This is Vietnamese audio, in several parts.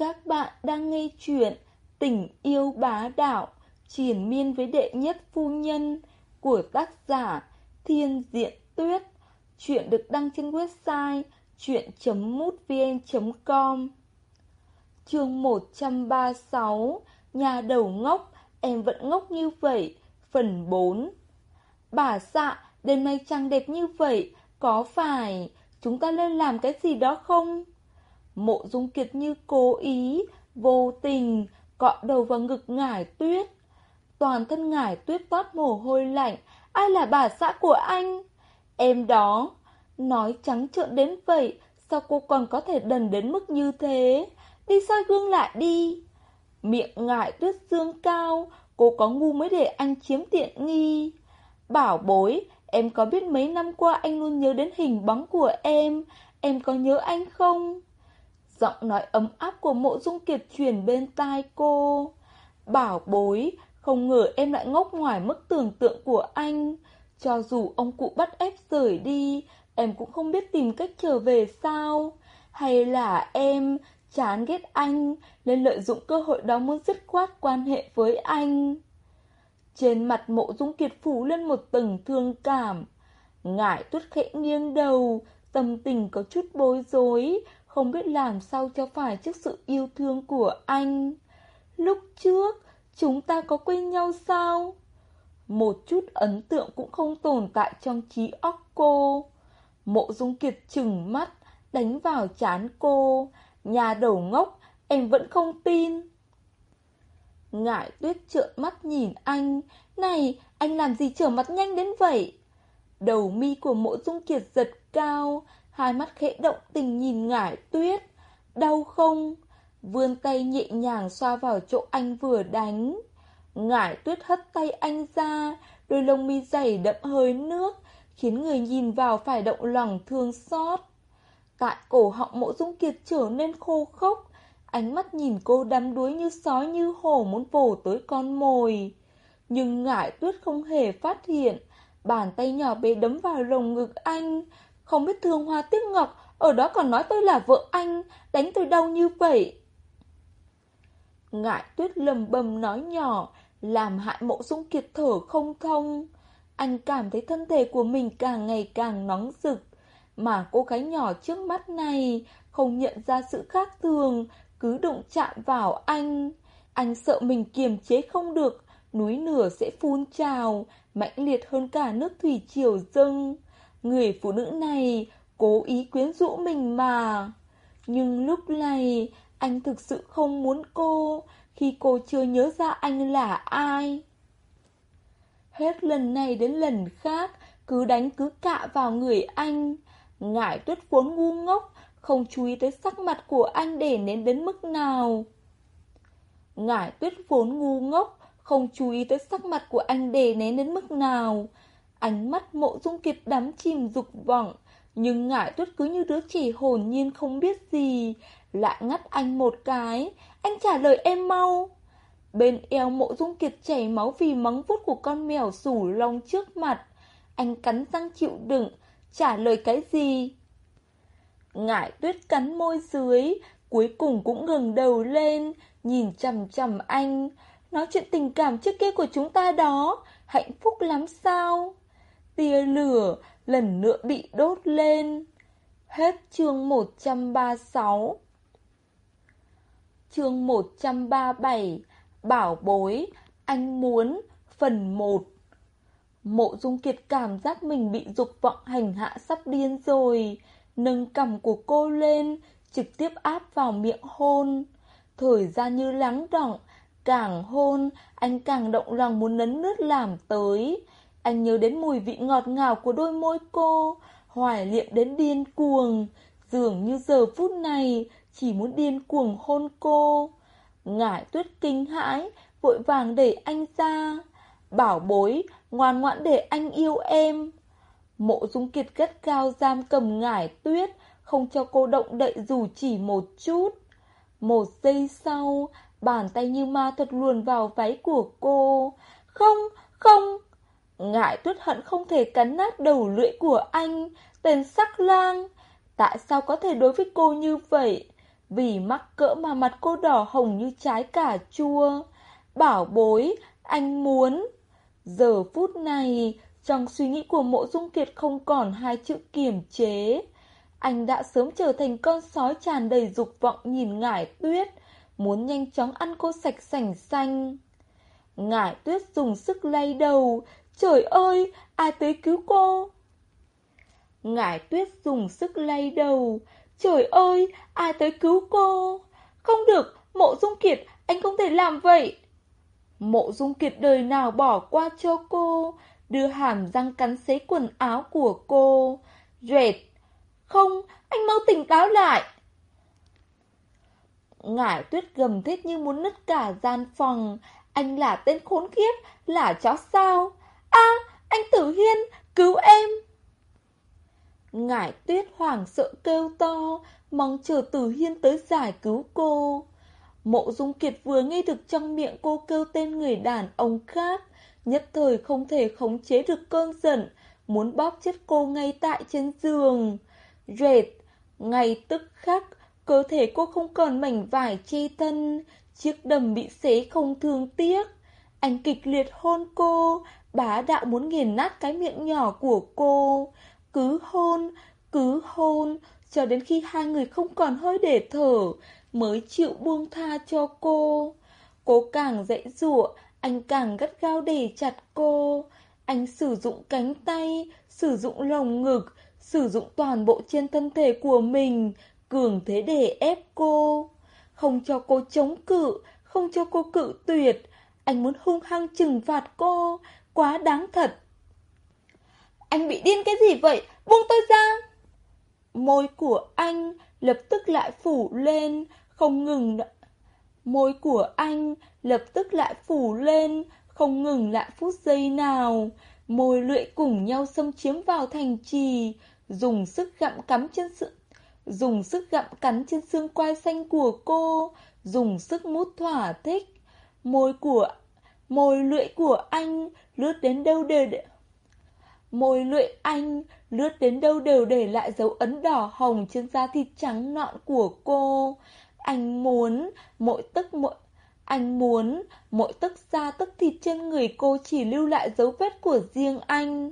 Các bạn đang nghe chuyện Tình yêu bá đạo, Triển miên với đệ nhất phu nhân Của tác giả Thiên Diện Tuyết. Chuyện được đăng trên website chuyện.mútvn.com Chương 136 Nhà đầu ngốc. Em vẫn ngốc như vậy. Phần 4 Bà xạ Đêm nay trăng đẹp như vậy, Có phải Chúng ta nên làm cái gì đó không? Mộ dung kiệt như cố ý, vô tình, cọ đầu vào ngực ngải tuyết. Toàn thân ngải tuyết toát mồ hôi lạnh, ai là bà xã của anh? Em đó, nói trắng trợn đến vậy, sao cô còn có thể đần đến mức như thế? Đi soi gương lại đi. Miệng ngải tuyết dương cao, cô có ngu mới để anh chiếm tiện nghi. Bảo bối, em có biết mấy năm qua anh luôn nhớ đến hình bóng của em, em có nhớ anh không? Giọng nói ấm áp của mộ dung kiệt truyền bên tai cô. Bảo bối, không ngờ em lại ngốc ngoài mức tưởng tượng của anh. Cho dù ông cụ bắt ép rời đi, em cũng không biết tìm cách trở về sao. Hay là em chán ghét anh, nên lợi dụng cơ hội đó muốn dứt khoát quan hệ với anh. Trên mặt mộ dung kiệt phủ lên một tầng thương cảm. Ngải tuyết khẽ nghiêng đầu, tâm tình có chút bối rối, không biết làm sao cho phải trước sự yêu thương của anh. Lúc trước, chúng ta có quen nhau sao? Một chút ấn tượng cũng không tồn tại trong trí óc cô. Mộ dung kiệt chừng mắt, đánh vào chán cô. Nhà đầu ngốc, em vẫn không tin. Ngải tuyết trợn mắt nhìn anh. Này, anh làm gì trở mặt nhanh đến vậy? Đầu mi của mộ dung kiệt giật cao, hai mắt khẽ động tình nhìn ngải tuyết. Đau không? Vươn tay nhẹ nhàng xoa vào chỗ anh vừa đánh. Ngải tuyết hất tay anh ra, đôi lông mi dày đậm hơi nước, khiến người nhìn vào phải động lòng thương xót. Tại cổ họng mộ dung kiệt trở nên khô khốc, ánh mắt nhìn cô đắm đuối như sói như hổ muốn vồ tới con mồi. Nhưng ngải tuyết không hề phát hiện, bàn tay nhỏ bé đấm vào lồng ngực anh, không biết thương hoa tiếc ngọc, ở đó còn nói tôi là vợ anh, đánh tôi đau như vậy. Ngại tuyết lầm bầm nói nhỏ, làm hại mộ dung kiệt thở không thông. Anh cảm thấy thân thể của mình càng ngày càng nóng rực, mà cô gái nhỏ trước mắt này không nhận ra sự khác thường, cứ đụng chạm vào anh. Anh sợ mình kiềm chế không được, núi nửa sẽ phun trào, mãnh liệt hơn cả nước thủy triều dâng. Người phụ nữ này cố ý quyến rũ mình mà. Nhưng lúc này, anh thực sự không muốn cô khi cô chưa nhớ ra anh là ai. Hết lần này đến lần khác, cứ đánh cứ cạ vào người anh. Ngải tuyết vốn ngu ngốc, không chú ý tới sắc mặt của anh để nén đến mức nào. Ngải tuyết vốn ngu ngốc, không chú ý tới sắc mặt của anh để nén đến mức nào. Ánh mắt mộ dung kiệt đắm chìm dục vọng, nhưng ngải tuyết cứ như đứa trẻ hồn nhiên không biết gì, lại ngắt anh một cái, anh trả lời em mau. Bên eo mộ dung kiệt chảy máu vì mắng vuốt của con mèo sủ lông trước mặt. Anh cắn răng chịu đựng, trả lời cái gì? Ngải tuyết cắn môi dưới, cuối cùng cũng ngừng đầu lên, nhìn chầm chầm anh. Nói chuyện tình cảm trước kia của chúng ta đó, hạnh phúc lắm sao? Tia lửa lần nữa bị đốt lên. Hết chương 136 Chương 137 Bảo bối, anh muốn, phần 1 Mộ dung kiệt cảm giác mình bị dục vọng hành hạ sắp điên rồi, nâng cằm của cô lên, trực tiếp áp vào miệng hôn. Thời gian như lắng đọng, càng hôn, anh càng động lòng muốn nấn nước làm tới. Anh nhớ đến mùi vị ngọt ngào của đôi môi cô, hoài niệm đến điên cuồng, dường như giờ phút này chỉ muốn điên cuồng hôn cô. Ngải tuyết kinh hãi, vội vàng đẩy anh ra. Bảo bối, ngoan ngoãn để anh yêu em. Mộ dung kiệt gắt cao giam cầm ngải tuyết, không cho cô động đậy dù chỉ một chút. Một giây sau, bàn tay như ma thuật luồn vào váy của cô. Không, không, Ngại tuyết hận không thể cắn nát đầu lưỡi của anh, tên sắc lang. Tại sao có thể đối với cô như vậy? Vì mắc cỡ mà mặt cô đỏ hồng như trái cà chua. Bảo bối, anh muốn. Giờ phút này, trong suy nghĩ của mộ dung kiệt không còn hai chữ kiềm chế. Anh đã sớm trở thành con sói tràn đầy dục vọng nhìn ngải tuyết, muốn nhanh chóng ăn cô sạch sành xanh. Ngải tuyết dùng sức lay đầu, trời ơi, ai tới cứu cô? Ngải tuyết dùng sức lay đầu, trời ơi, ai tới cứu cô? Không được, mộ dung kiệt, anh không thể làm vậy. Mộ dung kiệt đời nào bỏ qua cho cô, đưa hàm răng cắn xé quần áo của cô. Rệt, không, anh mau tỉnh táo lại. Ngải tuyết gầm thét như muốn nứt cả gian phòng. Anh là tên khốn kiếp là chó sao? A anh Tử Hiên, cứu em! Ngải tuyết hoảng sợ kêu to, mong chờ Tử Hiên tới giải cứu cô. Mộ Dung Kiệt vừa nghe được trong miệng cô kêu tên người đàn ông khác, nhất thời không thể khống chế được cơn giận, muốn bóp chết cô ngay tại trên giường. Rệt, ngay tức khắc, cơ thể cô không còn mảnh vải che thân, chiếc đầm bị xé không thương tiếc. Anh kịch liệt hôn cô, bá đạo muốn nghiền nát cái miệng nhỏ của cô. Cứ hôn, cứ hôn, cho đến khi hai người không còn hơi để thở, mới chịu buông tha cho cô. Cô càng dãy dụa, anh càng gắt gao để chặt cô. Anh sử dụng cánh tay, sử dụng lồng ngực, sử dụng toàn bộ trên thân thể của mình, cường thế để ép cô. Không cho cô chống cự, không cho cô cự tuyệt. Anh muốn hung hăng trừng phạt cô, quá đáng thật. Anh bị điên cái gì vậy? Buông tôi ra! Môi của anh lập tức lại phủ lên, không ngừng Môi của anh lập tức lại phủ lên, không ngừng lại phút giây nào. Môi lưỡi cùng nhau xâm chiếm vào thành trì, dùng sức gặm cắm trên sự dùng sức gặm cắn trên xương quai xanh của cô, dùng sức mút thỏa thích. Môi của môi lưỡi của anh lướt đến đâu đều để Môi lưỡi anh lướt đến đâu đều để lại dấu ấn đỏ hồng trên da thịt trắng nọn của cô. Anh muốn mỗi tức mỗi anh muốn mỗi tức da tức thịt trên người cô chỉ lưu lại dấu vết của riêng anh.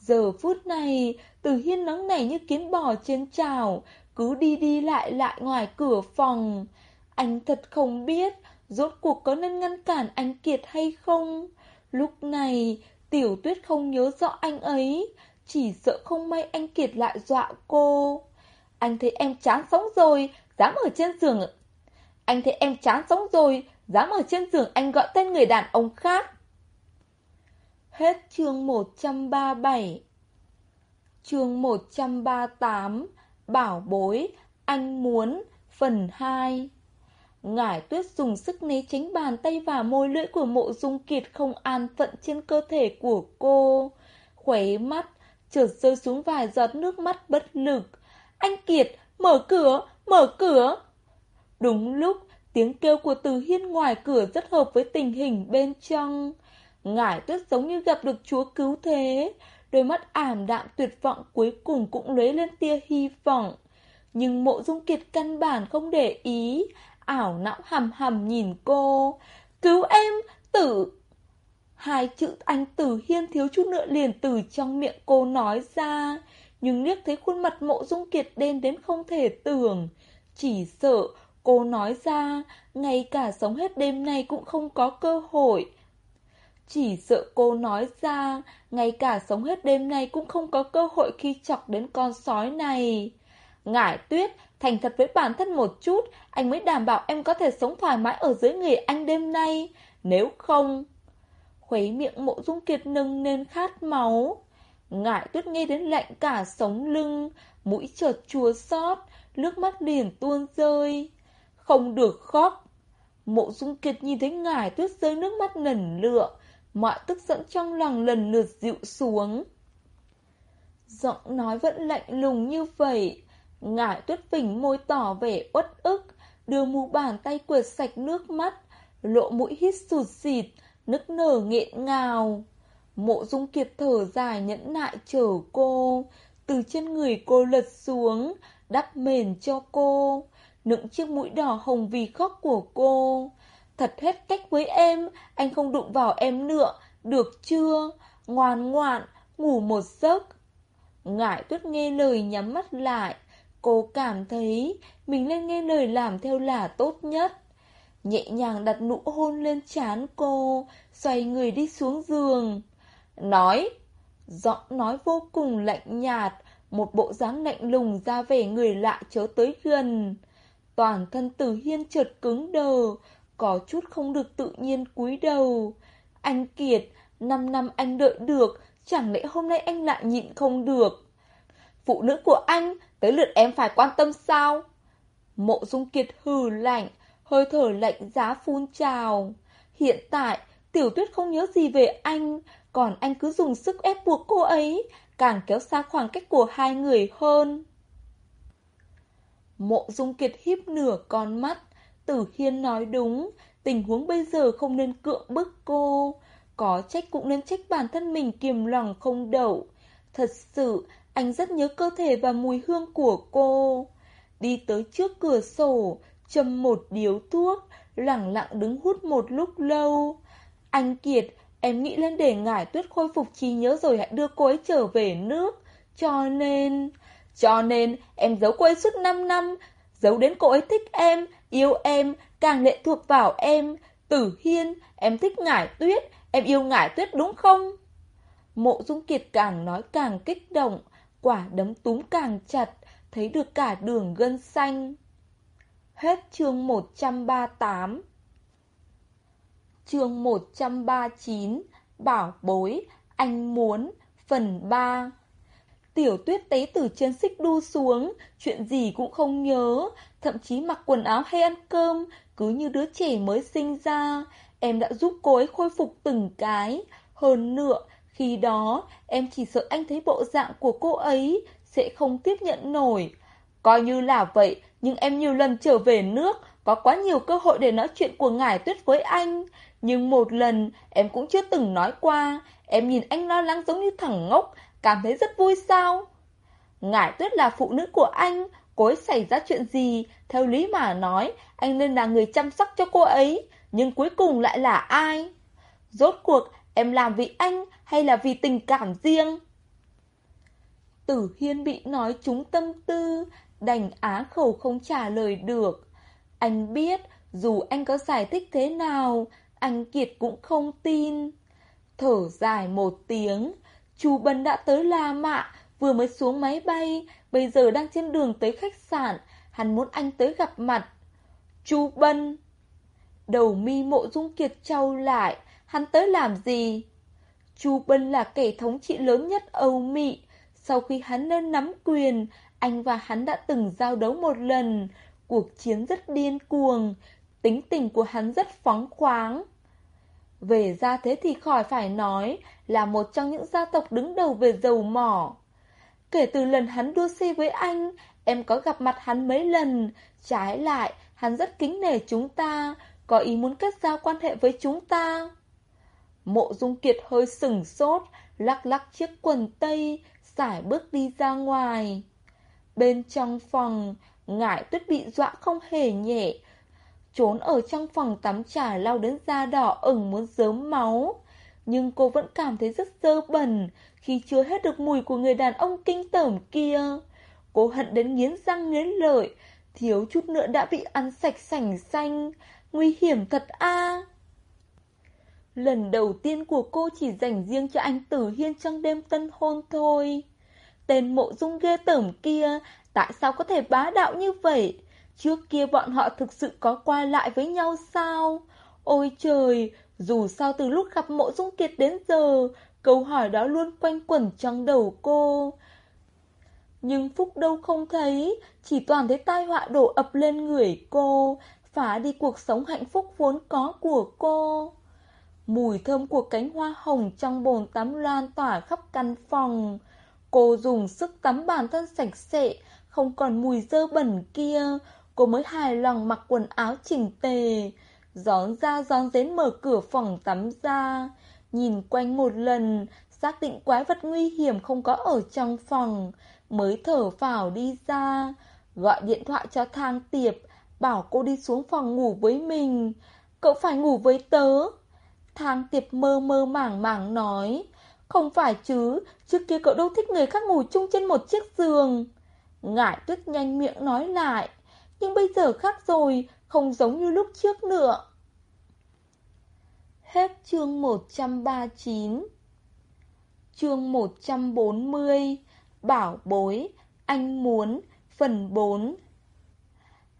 Giờ phút này, Từ Hiên nắng này như kiến bò trên chảo, cứ đi đi lại lại ngoài cửa phòng. Anh thật không biết, rốt cuộc có nên ngăn cản anh Kiệt hay không? Lúc này, Tiểu Tuyết không nhớ rõ anh ấy, chỉ sợ không may anh Kiệt lại dọa cô. Anh thấy em chán sống rồi, dám ở trên giường. Anh thấy em chán sống rồi, dám ở trên giường anh gọi tên người đàn ông khác. Hết chương 137 Chương 138 Bảo bối, anh muốn Phần 2 Ngải tuyết dùng sức né tránh bàn tay và môi lưỡi của mộ dung kiệt không an phận trên cơ thể của cô. Khuấy mắt, trượt rơi xuống vài giọt nước mắt bất lực. Anh Kiệt, mở cửa, mở cửa. Đúng lúc, tiếng kêu của Từ Hiên ngoài cửa rất hợp với tình hình bên trong. Ngải tuyết giống như gặp được chúa cứu thế. Đôi mắt ảm đạm tuyệt vọng cuối cùng cũng lấy lên tia hy vọng. Nhưng mộ dung kiệt căn bản không để ý, ảo não hầm hầm nhìn cô. Cứu em, tử! Hai chữ anh tử hiên thiếu chút nữa liền từ trong miệng cô nói ra. Nhưng liếc thấy khuôn mặt mộ dung kiệt đen đến không thể tưởng. Chỉ sợ cô nói ra, ngay cả sống hết đêm nay cũng không có cơ hội. Chỉ sợ cô nói ra, ngay cả sống hết đêm nay cũng không có cơ hội khi chọc đến con sói này. Ngải tuyết, thành thật với bản thân một chút, anh mới đảm bảo em có thể sống thoải mái ở dưới người anh đêm nay. Nếu không... Khuấy miệng mộ dung kiệt nâng nên khát máu. Ngải tuyết nghe đến lạnh cả sống lưng, mũi chợt chua xót, nước mắt liền tuôn rơi. Không được khóc. Mộ dung kiệt nhìn thấy ngải tuyết rơi nước mắt nần lựa, mọi tức giận trong lòng lần lượt dịu xuống. Giọng nói vẫn lạnh lùng như vậy, ngải tuyết phình môi tỏ vẻ uất ức, đưa mu bàn tay quệt sạch nước mắt, lộ mũi hít sụt xịt, nức nở nghẹn ngào. Mộ dung kiệt thở dài nhẫn nại chở cô, từ trên người cô lật xuống, đắp mền cho cô. nựng chiếc mũi đỏ hồng vì khóc của cô. Thật hết cách với em, anh không đụng vào em nữa, được chưa? Ngoan ngoạn, ngủ một giấc. Ngải tuyết nghe lời nhắm mắt lại, cô cảm thấy mình nên nghe lời làm theo là tốt nhất. Nhẹ nhàng đặt nụ hôn lên trán cô, xoay người đi xuống giường. Nói, giọng nói vô cùng lạnh nhạt, một bộ dáng lạnh lùng ra vẻ người lạ chớ tới gần. Toàn thân tử hiên chợt cứng đờ, có chút không được tự nhiên cúi đầu. Anh Kiệt, năm năm anh đợi được, chẳng lẽ hôm nay anh lại nhịn không được? Phụ nữ của anh, tới lượt em phải quan tâm sao? Mộ Dung Kiệt hừ lạnh, hơi thở lạnh giá phun trào. Hiện tại, Tiểu Tuyết không nhớ gì về anh, còn anh cứ dùng sức ép buộc cô ấy, càng kéo xa khoảng cách của hai người hơn. Mộ Dung Kiệt híp nửa con mắt, Tử Hiên nói đúng, tình huống bây giờ không nên cưỡng bức cô, có trách cũng nên trách bản thân mình kiềm lòng không đậu. Thật sự, anh rất nhớ cơ thể và mùi hương của cô. Đi tới trước cửa sổ, châm một điếu thuốc, lặng lặng đứng hút một lúc lâu. Anh Kiệt, em nghĩ lên để ngải tuyết khôi phục trí nhớ rồi hãy đưa cô ấy trở về nước. Cho nên... Cho nên em giấu cô ấy suốt 5 năm, giấu đến cô ấy thích em, yêu em, càng lệ thuộc vào em. Tử Hiên, em thích ngải tuyết, em yêu ngải tuyết đúng không? Mộ Dung Kiệt càng nói càng kích động, quả đấm túm càng chặt, thấy được cả đường gân xanh. Hết chương 138 Chương 139 Bảo bối, anh muốn Phần 3 Tiểu tuyết té từ trên xích đu xuống, chuyện gì cũng không nhớ, thậm chí mặc quần áo hay ăn cơm, cứ như đứa trẻ mới sinh ra. Em đã giúp cô ấy khôi phục từng cái. Hơn nữa, khi đó, em chỉ sợ anh thấy bộ dạng của cô ấy, sẽ không tiếp nhận nổi. Coi như là vậy, nhưng em nhiều lần trở về nước, có quá nhiều cơ hội để nói chuyện của ngải tuyết với anh. Nhưng một lần, em cũng chưa từng nói qua, em nhìn anh lo lắng giống như thằng ngốc, cảm thấy rất vui sao? Ngải tuyết là phụ nữ của anh, cô ấy xảy ra chuyện gì, theo lý mà nói, anh nên là người chăm sóc cho cô ấy, nhưng cuối cùng lại là ai? Rốt cuộc, em làm vì anh hay là vì tình cảm riêng? Tử Hiên bị nói trúng tâm tư, đành á khẩu không trả lời được. Anh biết, dù anh có giải thích thế nào, anh Kiệt cũng không tin. Thở dài một tiếng, chú Bân đã tới La Mạ, vừa mới xuống máy bay, bây giờ đang trên đường tới khách sạn, hắn muốn anh tới gặp mặt. Chú Bân Đầu mi mộ dung kiệt trao lại, hắn tới làm gì? Chu Bân là kẻ thống trị lớn nhất Âu Mỹ. Sau khi hắn lên nắm quyền, anh và hắn đã từng giao đấu một lần. Cuộc chiến rất điên cuồng, tính tình của hắn rất phóng khoáng. Về gia thế thì khỏi phải nói, là một trong những gia tộc đứng đầu về dầu mỏ. Kể từ lần hắn đua xe với anh, em có gặp mặt hắn mấy lần, trái lại, hắn rất kính nể chúng ta, có ý muốn kết giao quan hệ với chúng ta. Mộ Dung Kiệt hơi sừng sốt, lắc lắc chiếc quần tây, xải bước đi ra ngoài. Bên trong phòng, ngải tuyết bị dọa không hề nhẹ, trốn ở trong phòng tắm trà lau đến da đỏ ửng muốn dớm máu. Nhưng cô vẫn cảm thấy rất dơ bẩn khi chưa hết được mùi của người đàn ông kinh tởm kia. Cô hận đến nghiến răng nghiến lợi, thiếu chút nữa đã bị ăn sạch sảnh xanh, nguy hiểm thật a. Lần đầu tiên của cô chỉ dành riêng cho anh Tử Hiên trong đêm tân hôn thôi. Tên mộ dung ghê tởm kia, tại sao có thể bá đạo như vậy? Trước kia bọn họ thực sự có qua lại với nhau sao? Ôi trời, dù sao từ lúc gặp mộ dung kiệt đến giờ, câu hỏi đó luôn quanh quẩn trong đầu cô. Nhưng Phúc đâu không thấy, chỉ toàn thấy tai họa đổ ập lên người cô, phá đi cuộc sống hạnh phúc vốn có của cô. Mùi thơm của cánh hoa hồng trong bồn tắm loan tỏa khắp căn phòng. Cô dùng sức tắm bản thân sạch sẽ, không còn mùi dơ bẩn kia, cô mới hài lòng mặc quần áo chỉnh tề. Gión ra gión dến mở cửa phòng tắm ra, nhìn quanh một lần, xác định quái vật nguy hiểm không có ở trong phòng, mới thở phào đi ra, gọi điện thoại cho thang tiệp, bảo cô đi xuống phòng ngủ với mình. Cậu phải ngủ với tớ. Thang tiệp mơ mơ mảng mảng nói. Không phải chứ, trước kia cậu đâu thích người khác ngủ chung trên một chiếc giường. Ngải tuyết nhanh miệng nói lại. Nhưng bây giờ khác rồi, không giống như lúc trước nữa. Hết chương 139 Chương 140 Bảo bối, anh muốn, phần 4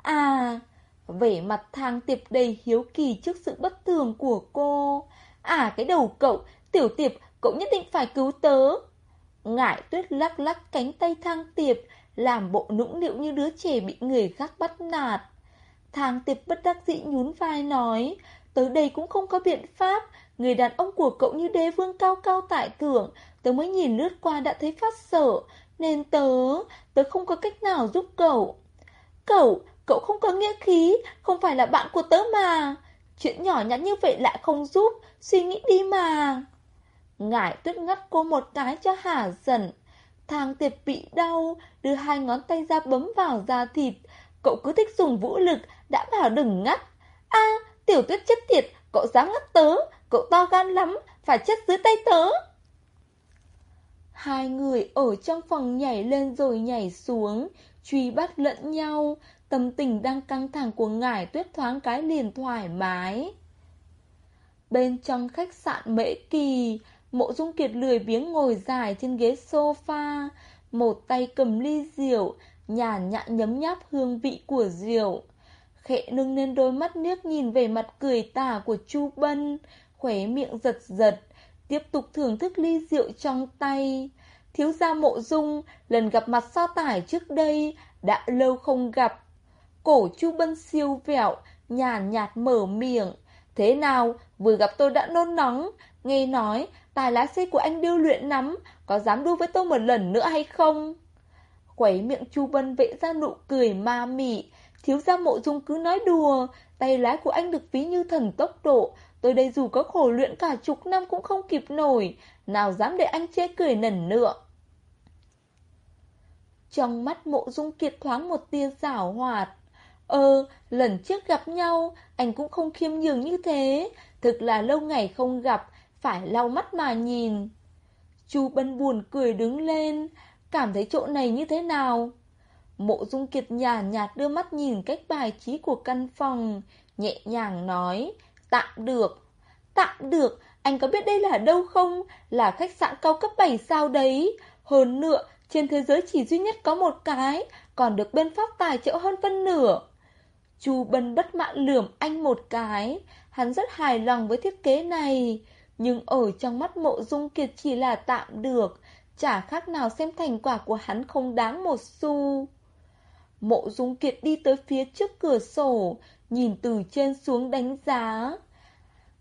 À, vẻ mặt thang tiệp đầy hiếu kỳ trước sự bất thường của cô. À cái đầu cậu, tiểu tiệp, cậu nhất định phải cứu tớ. Ngải tuyết lắc lắc cánh tay thang tiệp, làm bộ nũng nịu như đứa trẻ bị người khác bắt nạt. Thang tiệp bất đắc dĩ nhún vai nói, tới đây cũng không có biện pháp, người đàn ông của cậu như đế vương cao cao tại thượng, tớ mới nhìn lướt qua đã thấy phát sợ, nên tớ, tớ không có cách nào giúp cậu. Cậu, cậu không có nghĩa khí, không phải là bạn của tớ mà. Chuyện nhỏ nhắn như vậy lại không giúp, suy nghĩ đi mà. Ngải tuyết ngắt cô một cái cho hả giận. Thang tiệp bị đau, đưa hai ngón tay ra bấm vào da thịt. Cậu cứ thích dùng vũ lực, đã bảo đừng ngắt. a tiểu tuyết chết tiệt, cậu dám ngắt tớ, cậu to gan lắm, phải chết dưới tay tớ. Hai người ở trong phòng nhảy lên rồi nhảy xuống, truy bắt lẫn nhau, tâm tình đang căng thẳng của ngải tuyết thoáng cái liền thoải mái. Bên trong khách sạn Mễ Kỳ, Mộ Dung Kiệt lười biếng ngồi dài trên ghế sofa, một tay cầm ly rượu, nhàn nhã nhấm nháp hương vị của rượu. Khẽ nâng lên đôi mắt nước nhìn về mặt cười tà của Chu Bân, khóe miệng giật giật, tiếp tục thưởng thức ly rượu trong tay. Thiếu gia mộ dung, lần gặp mặt so tải trước đây, đã lâu không gặp. Cổ Chu Bân siêu vẹo, nhàn nhạt mở miệng. Thế nào, vừa gặp tôi đã nôn nóng, nghe nói tài lái xe của anh điêu luyện lắm, có dám đua với tôi một lần nữa hay không? Quẩy miệng Chu Bân vẽ ra nụ cười ma mị, thiếu gia mộ dung cứ nói đùa, tay lái của anh được ví như thần tốc độ, tôi đây dù có khổ luyện cả chục năm cũng không kịp nổi, nào dám để anh chê cười nần nữa. Trong mắt mộ dung kiệt thoáng một tia giảo hoạt. Ờ, lần trước gặp nhau, anh cũng không khiêm nhường như thế. Thực là lâu ngày không gặp, phải lau mắt mà nhìn. Chu Bân buồn cười đứng lên, cảm thấy chỗ này như thế nào? Mộ Dung Kiệt nhàn nhạt đưa mắt nhìn cách bài trí của căn phòng, nhẹ nhàng nói, tạm được. Tạm được, anh có biết đây là đâu không? Là khách sạn cao cấp 7 sao đấy. Hơn nữa, trên thế giới chỉ duy nhất có một cái, còn được bên Pháp tài trợ hơn phân nửa. Chu Bân bất mãn lườm anh một cái, hắn rất hài lòng với thiết kế này, nhưng ở trong mắt mộ dung kiệt chỉ là tạm được, chả khác nào xem thành quả của hắn không đáng một xu. Mộ dung kiệt đi tới phía trước cửa sổ, nhìn từ trên xuống đánh giá.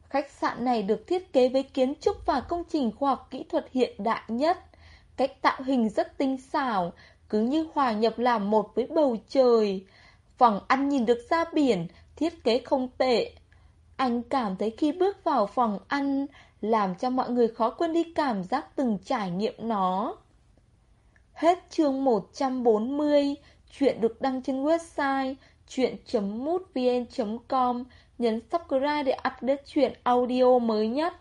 Khách sạn này được thiết kế với kiến trúc và công trình khoa học kỹ thuật hiện đại nhất. Cách tạo hình rất tinh xảo, cứ như hòa nhập làm một với bầu trời. Phòng ăn nhìn được ra biển, thiết kế không tệ. Anh cảm thấy khi bước vào phòng ăn, làm cho mọi người khó quên đi cảm giác từng trải nghiệm nó. Hết chương 140, chuyện được đăng trên website chuyện.mútvn.com, nhấn subscribe để update chuyện audio mới nhất.